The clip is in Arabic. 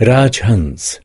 राजहंस